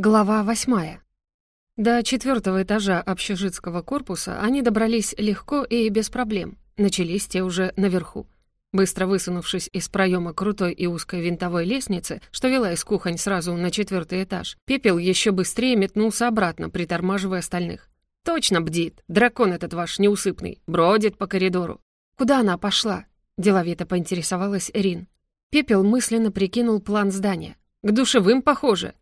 Глава восьмая. До четвертого этажа общежитского корпуса они добрались легко и без проблем. Начались те уже наверху. Быстро высунувшись из проема крутой и узкой винтовой лестницы, что вела из кухонь сразу на четвертый этаж, Пепел еще быстрее метнулся обратно, притормаживая остальных. «Точно бдит! Дракон этот ваш неусыпный! Бродит по коридору!» «Куда она пошла?» — деловито поинтересовалась Рин. Пепел мысленно прикинул план здания. «К душевым, похоже!»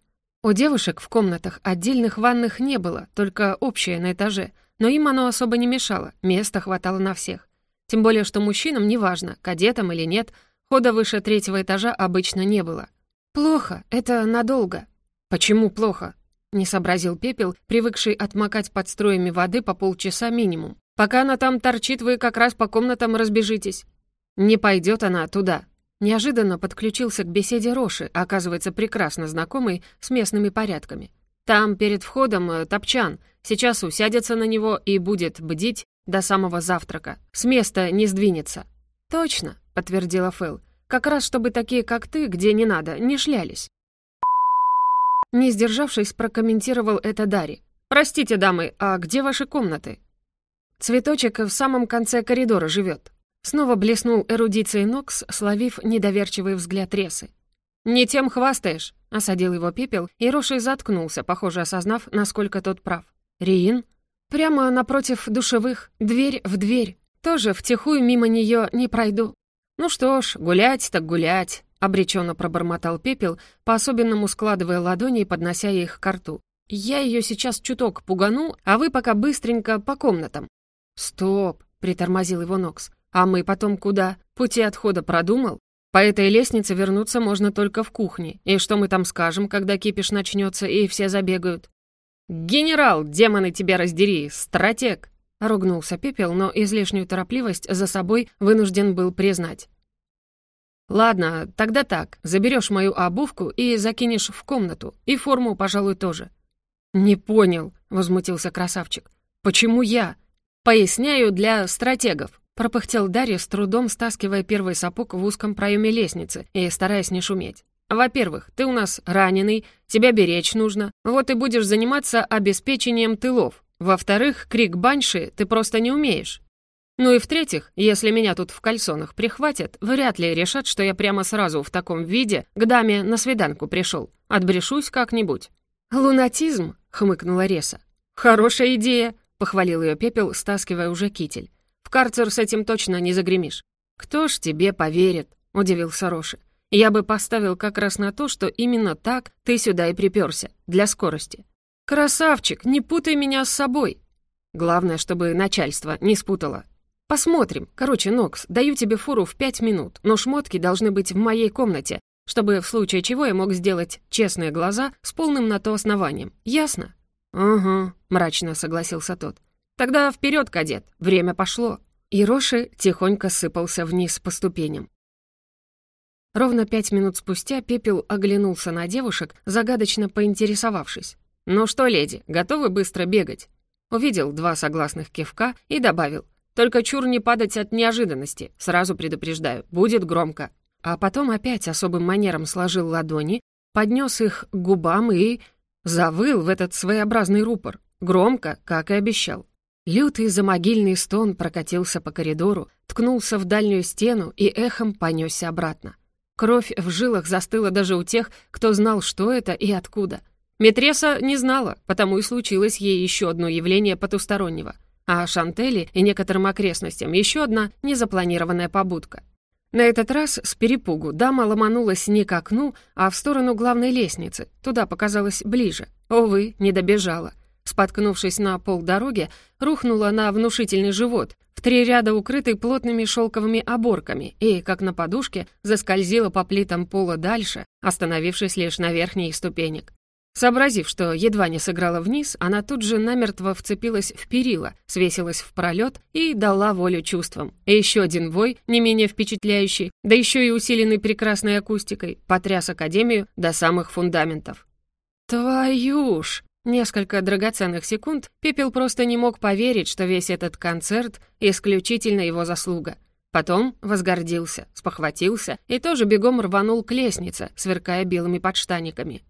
У девушек в комнатах отдельных ванных не было, только общее на этаже, но им оно особо не мешало, места хватало на всех. Тем более, что мужчинам, неважно, кадетам или нет, хода выше третьего этажа обычно не было. «Плохо, это надолго». «Почему плохо?» — не сообразил Пепел, привыкший отмокать под струями воды по полчаса минимум. «Пока она там торчит, вы как раз по комнатам разбежитесь». «Не пойдет она туда», Неожиданно подключился к беседе Роши, оказывается, прекрасно знакомый с местными порядками. Там, перед входом, э, топчан. Сейчас усядется на него и будет бдить до самого завтрака. С места не сдвинется. «Точно», — подтвердила Фэл. «Как раз, чтобы такие, как ты, где не надо, не шлялись». Не сдержавшись, прокомментировал это Дари. «Простите, дамы, а где ваши комнаты?» «Цветочек в самом конце коридора живет. Снова блеснул эрудицией Нокс, словив недоверчивый взгляд Ресы. «Не тем хвастаешь», — осадил его пепел, и Роши заткнулся, похоже, осознав, насколько тот прав. «Риин?» «Прямо напротив душевых, дверь в дверь. Тоже втихую мимо нее не пройду». «Ну что ж, гулять так гулять», — обреченно пробормотал пепел, по-особенному складывая ладони и поднося их к рту. «Я ее сейчас чуток пугану, а вы пока быстренько по комнатам». «Стоп», — притормозил его Нокс. А мы потом куда? Пути отхода продумал? По этой лестнице вернуться можно только в кухне. И что мы там скажем, когда кипиш начнется и все забегают? «Генерал, демоны тебя раздери, стратег!» Ругнулся Пепел, но излишнюю торопливость за собой вынужден был признать. «Ладно, тогда так. Заберешь мою обувку и закинешь в комнату. И форму, пожалуй, тоже». «Не понял», — возмутился красавчик. «Почему я?» «Поясняю для стратегов. Пропыхтел Дарья, с трудом стаскивая первый сапог в узком проеме лестницы и стараясь не шуметь. «Во-первых, ты у нас раненый, тебя беречь нужно, вот и будешь заниматься обеспечением тылов. Во-вторых, крик банши ты просто не умеешь. Ну и в-третьих, если меня тут в кальсонах прихватят, вряд ли решат, что я прямо сразу в таком виде к даме на свиданку пришел. Отбрешусь как-нибудь». «Лунатизм?» — хмыкнула Реса. «Хорошая идея», — похвалил ее Пепел, стаскивая уже китель. В карцер с этим точно не загремишь». «Кто ж тебе поверит?» — удивился Роши. «Я бы поставил как раз на то, что именно так ты сюда и приперся, для скорости». «Красавчик, не путай меня с собой!» Главное, чтобы начальство не спутало. «Посмотрим. Короче, Нокс, даю тебе фуру в пять минут, но шмотки должны быть в моей комнате, чтобы в случае чего я мог сделать честные глаза с полным на то основанием. Ясно?» «Угу», — мрачно согласился тот. «Тогда вперед, кадет, время пошло». И Роши тихонько сыпался вниз по ступеням. Ровно пять минут спустя Пепел оглянулся на девушек, загадочно поинтересовавшись. «Ну что, леди, готовы быстро бегать?» Увидел два согласных кивка и добавил. «Только чур не падать от неожиданности, сразу предупреждаю, будет громко». А потом опять особым манером сложил ладони, поднес их к губам и... завыл в этот своеобразный рупор. Громко, как и обещал. Лютый замогильный стон прокатился по коридору, ткнулся в дальнюю стену и эхом понесся обратно. Кровь в жилах застыла даже у тех, кто знал, что это и откуда. Метреса не знала, потому и случилось ей еще одно явление потустороннего. А Шантели и некоторым окрестностям еще одна незапланированная побудка. На этот раз с перепугу дама ломанулась не к окну, а в сторону главной лестницы. Туда показалось ближе. Увы, не добежала — Споткнувшись на пол дороги, рухнула на внушительный живот, в три ряда укрытый плотными шелковыми оборками, и, как на подушке, заскользила по плитам пола дальше, остановившись лишь на верхней ступенек. Сообразив, что едва не сыграла вниз, она тут же намертво вцепилась в перила, свесилась в пролет и дала волю чувствам. И еще один вой, не менее впечатляющий, да еще и усиленный прекрасной акустикой, потряс Академию до самых фундаментов. «Твою ж!» Несколько драгоценных секунд Пепел просто не мог поверить, что весь этот концерт — исключительно его заслуга. Потом возгордился, спохватился и тоже бегом рванул к лестнице, сверкая белыми подштаниками.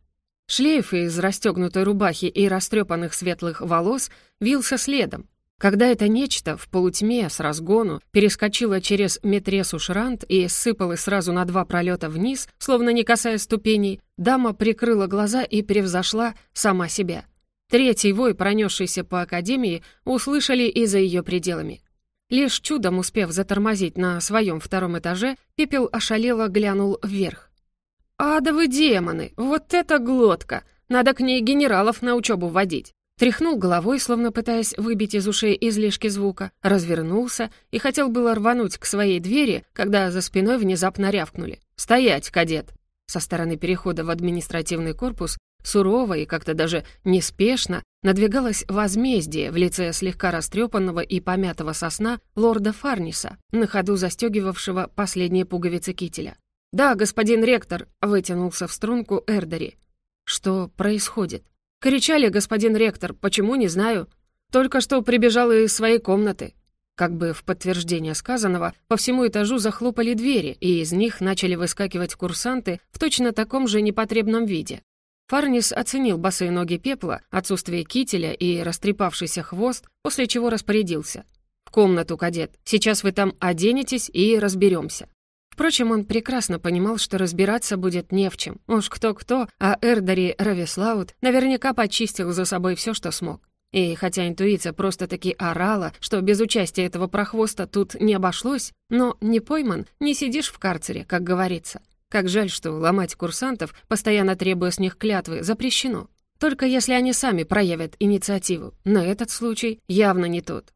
Шлейф из расстегнутой рубахи и растрепанных светлых волос вился следом. Когда это нечто в полутьме с разгону перескочило через метресу шрант и сыпалось сразу на два пролета вниз, словно не касаясь ступеней, дама прикрыла глаза и превзошла сама себя. Третий вой, пронесшийся по академии, услышали и за ее пределами. Лишь чудом успев затормозить на своем втором этаже, пепел ошалело глянул вверх. «Адовы демоны! Вот это глотка! Надо к ней генералов на учебу водить!» Тряхнул головой, словно пытаясь выбить из ушей излишки звука, развернулся и хотел было рвануть к своей двери, когда за спиной внезапно рявкнули. «Стоять, кадет!» Со стороны перехода в административный корпус сурово и как-то даже неспешно надвигалось возмездие в лице слегка растрепанного и помятого сосна лорда Фарниса, на ходу застегивавшего последние пуговицы кителя. «Да, господин ректор», — вытянулся в струнку Эрдери. «Что происходит?» «Кричали, господин ректор, почему, не знаю. Только что прибежал из своей комнаты». Как бы в подтверждение сказанного, по всему этажу захлопали двери, и из них начали выскакивать курсанты в точно таком же непотребном виде. Фарнис оценил босые ноги пепла, отсутствие кителя и растрепавшийся хвост, после чего распорядился. «В комнату, кадет. Сейчас вы там оденетесь и разберемся. Впрочем, он прекрасно понимал, что разбираться будет не в чем. Уж кто-кто, а Эрдари Равислаут наверняка почистил за собой все, что смог. И хотя интуиция просто-таки орала, что без участия этого прохвоста тут не обошлось, но не пойман, не сидишь в карцере, как говорится. Как жаль, что ломать курсантов, постоянно требуя с них клятвы, запрещено. Только если они сами проявят инициативу. Но этот случай явно не тот.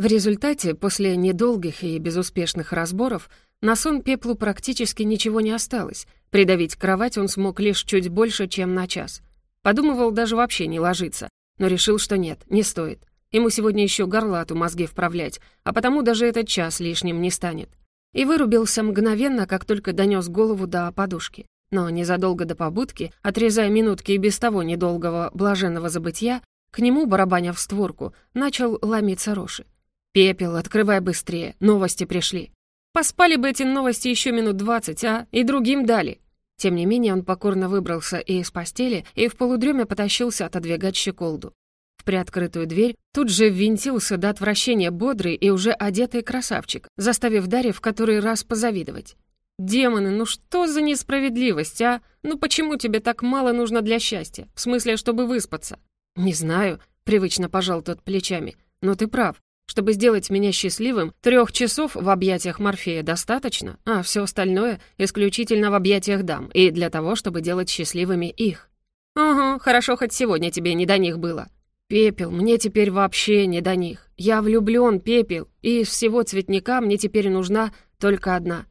В результате, после недолгих и безуспешных разборов, на сон Пеплу практически ничего не осталось. Придавить кровать он смог лишь чуть больше, чем на час. Подумывал даже вообще не ложиться, но решил, что нет, не стоит. Ему сегодня еще горлату мозги вправлять, а потому даже этот час лишним не станет и вырубился мгновенно, как только донес голову до подушки. Но незадолго до побудки, отрезая минутки и без того недолгого блаженного забытья, к нему, барабаня в створку, начал ломиться Роши. «Пепел, открывай быстрее, новости пришли». Поспали бы эти новости еще минут двадцать, а? И другим дали. Тем не менее, он покорно выбрался и из постели, и в полудреме потащился отодвигать щеколду. В приоткрытую дверь тут же ввинтился до отвращения бодрый и уже одетый красавчик, заставив Дарья в который раз позавидовать. «Демоны, ну что за несправедливость, а? Ну почему тебе так мало нужно для счастья? В смысле, чтобы выспаться?» «Не знаю», — привычно пожал тот плечами. «Но ты прав. Чтобы сделать меня счастливым, трех часов в объятиях Морфея достаточно, а все остальное исключительно в объятиях дам, и для того, чтобы делать счастливыми их». «Ага, хорошо, хоть сегодня тебе не до них было», «Пепел, мне теперь вообще не до них. Я влюблён, Пепел, и из всего цветника мне теперь нужна только одна».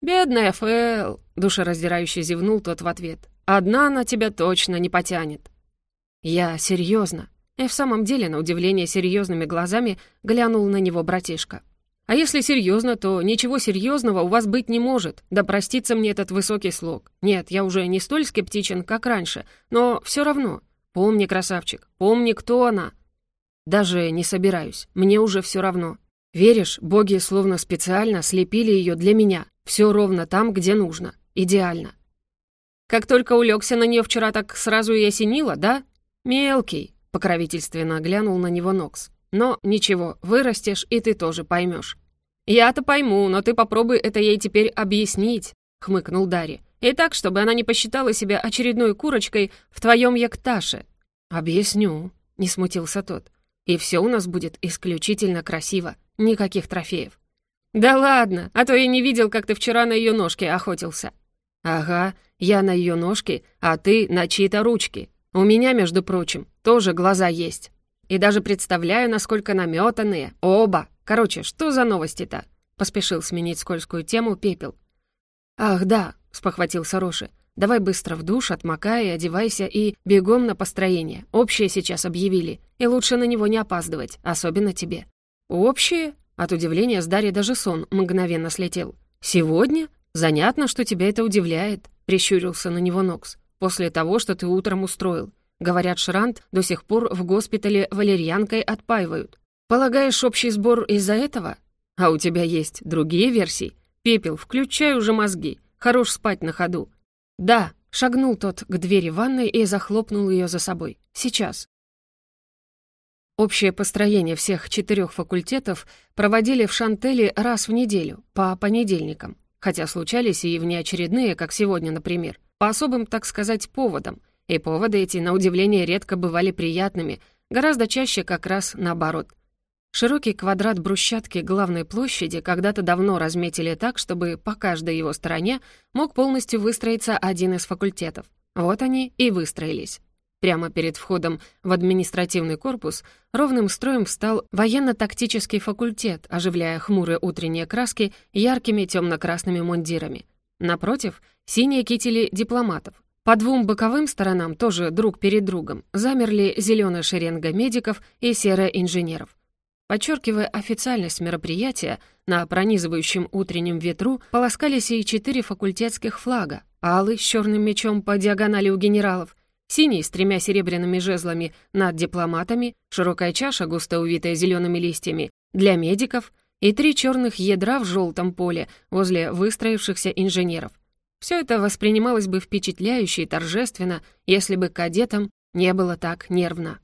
«Бедная Фэл», — душераздирающе зевнул тот в ответ. «Одна она тебя точно не потянет». «Я серьезно. И в самом деле, на удивление серьезными глазами, глянул на него братишка. «А если серьезно, то ничего серьезного у вас быть не может. Да простится мне этот высокий слог. Нет, я уже не столь скептичен, как раньше, но все равно Помни, красавчик, помни, кто она. Даже не собираюсь, мне уже все равно. Веришь, боги словно специально слепили ее для меня. Все ровно там, где нужно. Идеально. Как только улегся на нее вчера, так сразу и осенило, да? Мелкий, покровительственно глянул на него Нокс. Но ничего, вырастешь, и ты тоже поймешь. Я-то пойму, но ты попробуй это ей теперь объяснить, хмыкнул Дарья. И так, чтобы она не посчитала себя очередной курочкой в твоем якташе». «Объясню», — не смутился тот. «И все у нас будет исключительно красиво. Никаких трофеев». «Да ладно, а то я не видел, как ты вчера на ее ножке охотился». «Ага, я на ее ножке, а ты на чьи-то ручки. У меня, между прочим, тоже глаза есть. И даже представляю, насколько наметанные. Оба. Короче, что за новости-то?» Поспешил сменить скользкую тему Пепел. «Ах, да, спохватился Роши. «Давай быстро в душ, отмокай, одевайся и бегом на построение. Общее сейчас объявили, и лучше на него не опаздывать, особенно тебе». «Общее?» От удивления с Дарьей даже сон мгновенно слетел. «Сегодня? Занятно, что тебя это удивляет», — прищурился на него Нокс. «После того, что ты утром устроил. Говорят, Шрант до сих пор в госпитале валерьянкой отпаивают. Полагаешь, общий сбор из-за этого? А у тебя есть другие версии? Пепел, включай уже мозги. Хорош спать на ходу». «Да», Шагнул тот к двери ванной и захлопнул ее за собой. «Сейчас». Общее построение всех четырех факультетов проводили в Шантеле раз в неделю, по понедельникам, хотя случались и внеочередные, как сегодня, например, по особым, так сказать, поводам, и поводы эти, на удивление, редко бывали приятными, гораздо чаще как раз наоборот. Широкий квадрат брусчатки главной площади когда-то давно разметили так, чтобы по каждой его стороне мог полностью выстроиться один из факультетов. Вот они и выстроились. Прямо перед входом в административный корпус ровным строем встал военно-тактический факультет, оживляя хмурые утренние краски яркими темно-красными мундирами. Напротив — синие кители дипломатов. По двум боковым сторонам, тоже друг перед другом, замерли зеленая шеренга медиков и серая инженеров. Подчеркивая официальность мероприятия, на пронизывающем утреннем ветру полоскались и четыре факультетских флага, алый с черным мечом по диагонали у генералов, Синий с тремя серебряными жезлами над дипломатами, широкая чаша, густо увитая зелеными листьями, для медиков и три черных ядра в желтом поле возле выстроившихся инженеров. Все это воспринималось бы впечатляюще и торжественно, если бы кадетам не было так нервно.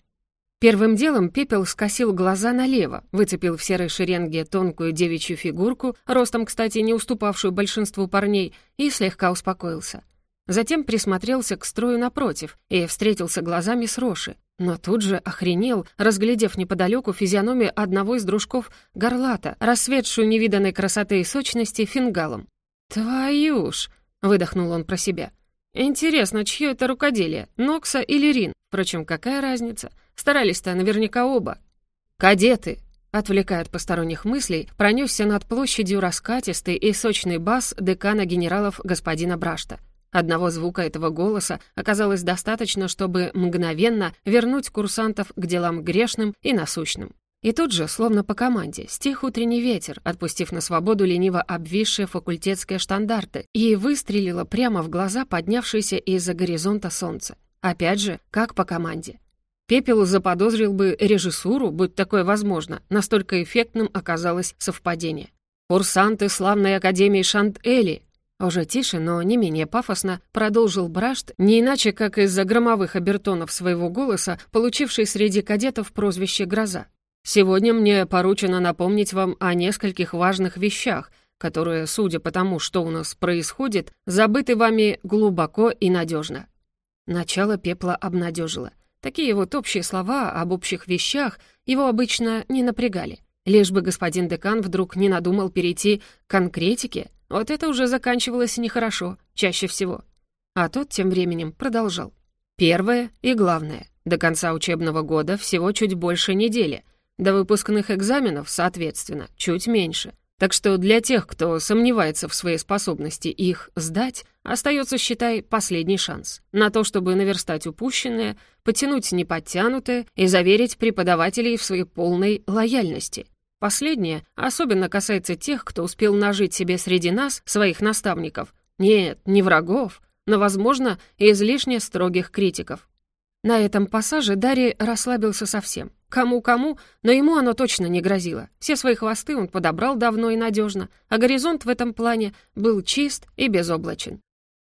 Первым делом Пепел скосил глаза налево, выцепил в серой шеренге тонкую девичью фигурку, ростом, кстати, не уступавшую большинству парней, и слегка успокоился. Затем присмотрелся к строю напротив и встретился глазами с Роши, но тут же охренел, разглядев неподалеку физиономию одного из дружков горлата, рассветшую невиданной красоты и сочности фингалом. «Твою ж!» — выдохнул он про себя. «Интересно, чье это рукоделие, Нокса или Рин? Впрочем, какая разница? Старались-то наверняка оба». «Кадеты!» Отвлекая от посторонних мыслей, пронесся над площадью раскатистый и сочный бас декана генералов господина Брашта — Одного звука этого голоса оказалось достаточно, чтобы мгновенно вернуть курсантов к делам грешным и насущным. И тут же, словно по команде, стих утренний ветер, отпустив на свободу лениво обвисшие факультетские штандарты, и выстрелило прямо в глаза поднявшееся из-за горизонта солнце. Опять же, как по команде. Пепел заподозрил бы режиссуру, будь такое возможно, настолько эффектным оказалось совпадение. «Курсанты славной Академии Шант-Эли», уже тише, но не менее пафосно продолжил Брашт, не иначе как из-за громовых обертонов своего голоса, получивший среди кадетов прозвище «Гроза». «Сегодня мне поручено напомнить вам о нескольких важных вещах, которые, судя по тому, что у нас происходит, забыты вами глубоко и надежно. Начало пепла обнадежило. Такие вот общие слова об общих вещах его обычно не напрягали. Лишь бы господин декан вдруг не надумал перейти к конкретике — вот это уже заканчивалось нехорошо, чаще всего. А тот тем временем продолжал. Первое и главное. До конца учебного года всего чуть больше недели. До выпускных экзаменов, соответственно, чуть меньше. Так что для тех, кто сомневается в своей способности их сдать, остается, считай, последний шанс на то, чтобы наверстать упущенное, потянуть неподтянутое и заверить преподавателей в своей полной лояльности. Последнее особенно касается тех, кто успел нажить себе среди нас, своих наставников. Нет, не врагов, но, возможно, излишне строгих критиков. На этом пассаже Дарий расслабился совсем. Кому-кому, но ему оно точно не грозило. Все свои хвосты он подобрал давно и надежно, а горизонт в этом плане был чист и безоблачен.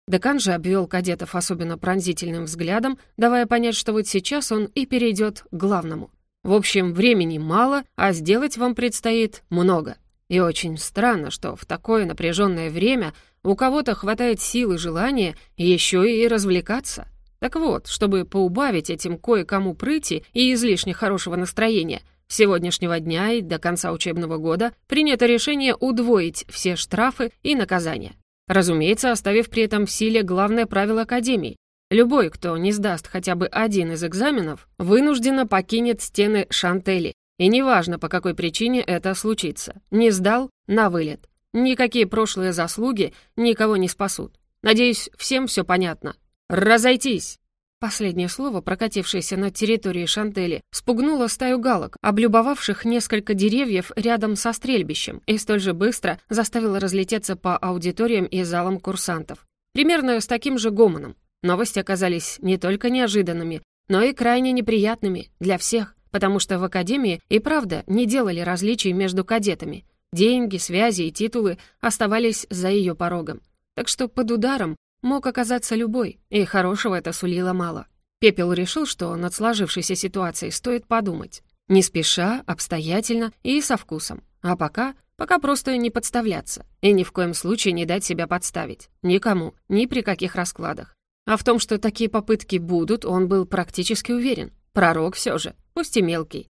Декан же обвел кадетов особенно пронзительным взглядом, давая понять, что вот сейчас он и перейдет к главному. В общем, времени мало, а сделать вам предстоит много. И очень странно, что в такое напряженное время у кого-то хватает сил и желания еще и развлекаться. Так вот, чтобы поубавить этим кое-кому прыти и излишне хорошего настроения, с сегодняшнего дня и до конца учебного года принято решение удвоить все штрафы и наказания. Разумеется, оставив при этом в силе главное правило Академии Любой, кто не сдаст хотя бы один из экзаменов, вынужденно покинет стены Шантели. И неважно, по какой причине это случится. Не сдал — на вылет. Никакие прошлые заслуги никого не спасут. Надеюсь, всем все понятно. Разойтись!» Последнее слово, прокатившееся над территорией Шантели, спугнуло стаю галок, облюбовавших несколько деревьев рядом со стрельбищем, и столь же быстро заставило разлететься по аудиториям и залам курсантов. Примерно с таким же гомоном. Новости оказались не только неожиданными, но и крайне неприятными для всех, потому что в Академии и правда не делали различий между кадетами. Деньги, связи и титулы оставались за ее порогом. Так что под ударом мог оказаться любой, и хорошего это сулило мало. Пепел решил, что над сложившейся ситуацией стоит подумать. Не спеша, обстоятельно и со вкусом. А пока, пока просто не подставляться. И ни в коем случае не дать себя подставить. Никому, ни при каких раскладах. А в том, что такие попытки будут, он был практически уверен. Пророк все же, пусть и мелкий.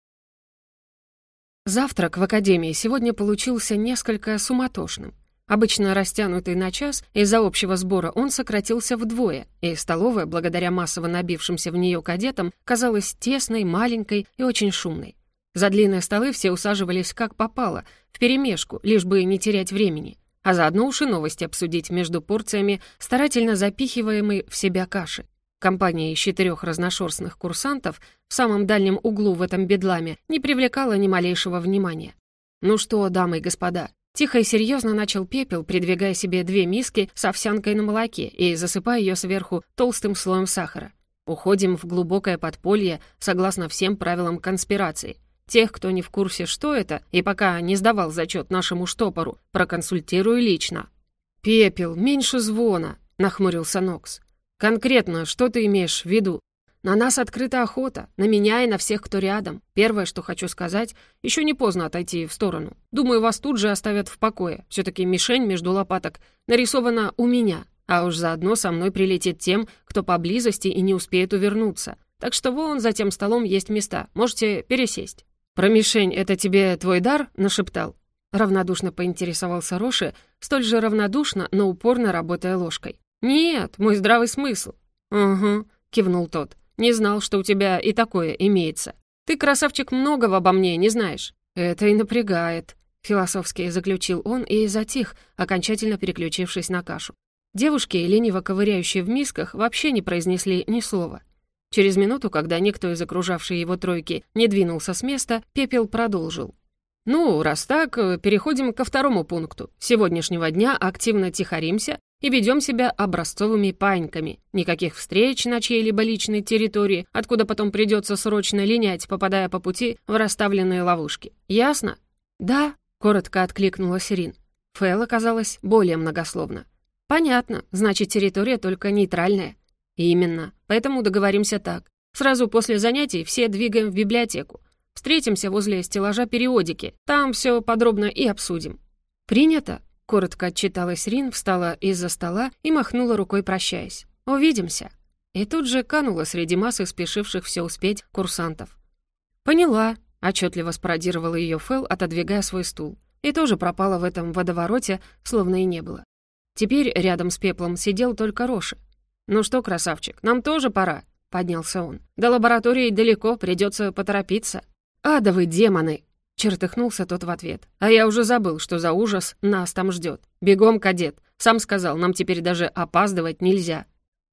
Завтрак в академии сегодня получился несколько суматошным. Обычно растянутый на час, из-за общего сбора он сократился вдвое, и столовая, благодаря массово набившимся в нее кадетам, казалась тесной, маленькой и очень шумной. За длинные столы все усаживались как попало, вперемешку, лишь бы не терять времени а заодно уж и новости обсудить между порциями старательно запихиваемой в себя каши. Компания из четырех разношерстных курсантов в самом дальнем углу в этом бедламе не привлекала ни малейшего внимания. «Ну что, дамы и господа?» Тихо и серьезно начал пепел, придвигая себе две миски с овсянкой на молоке и засыпая ее сверху толстым слоем сахара. «Уходим в глубокое подполье, согласно всем правилам конспирации. Тех, кто не в курсе, что это, и пока не сдавал зачет нашему штопору, проконсультирую лично». «Пепел, меньше звона», — нахмурился Нокс. «Конкретно, что ты имеешь в виду?» «На нас открыта охота, на меня и на всех, кто рядом. Первое, что хочу сказать, еще не поздно отойти в сторону. Думаю, вас тут же оставят в покое. все таки мишень между лопаток нарисована у меня, а уж заодно со мной прилетит тем, кто поблизости и не успеет увернуться. Так что вон за тем столом есть места, можете пересесть». «Про мишень это тебе твой дар?» — нашептал. Равнодушно поинтересовался Роши, столь же равнодушно, но упорно работая ложкой. «Нет, мой здравый смысл». «Угу», — кивнул тот. «Не знал, что у тебя и такое имеется. Ты, красавчик, многого обо мне не знаешь». «Это и напрягает», — философски заключил он и затих, окончательно переключившись на кашу. Девушки, лениво ковыряющие в мисках, вообще не произнесли ни слова. Через минуту, когда никто из окружавшей его тройки не двинулся с места, Пепел продолжил. «Ну, раз так, э, переходим ко второму пункту. Сегодняшнего дня активно тихоримся и ведем себя образцовыми паньками. Никаких встреч на чьей-либо личной территории, откуда потом придется срочно линять, попадая по пути в расставленные ловушки. Ясно?» «Да», — коротко откликнула Сирин. Фэл оказалась более многословно. «Понятно, значит, территория только нейтральная. «Именно. Поэтому договоримся так. Сразу после занятий все двигаем в библиотеку. Встретимся возле стеллажа периодики. Там все подробно и обсудим». «Принято», — коротко отчиталась Рин, встала из-за стола и махнула рукой, прощаясь. «Увидимся». И тут же канула среди массы спешивших все успеть курсантов. «Поняла», — отчетливо спародировала ее Фэл, отодвигая свой стул. И тоже пропала в этом водовороте, словно и не было. Теперь рядом с пеплом сидел только Роша. «Ну что, красавчик, нам тоже пора», — поднялся он. «До лаборатории далеко, придется поторопиться». «Адовы демоны!» — чертыхнулся тот в ответ. «А я уже забыл, что за ужас нас там ждет. Бегом, кадет. Сам сказал, нам теперь даже опаздывать нельзя».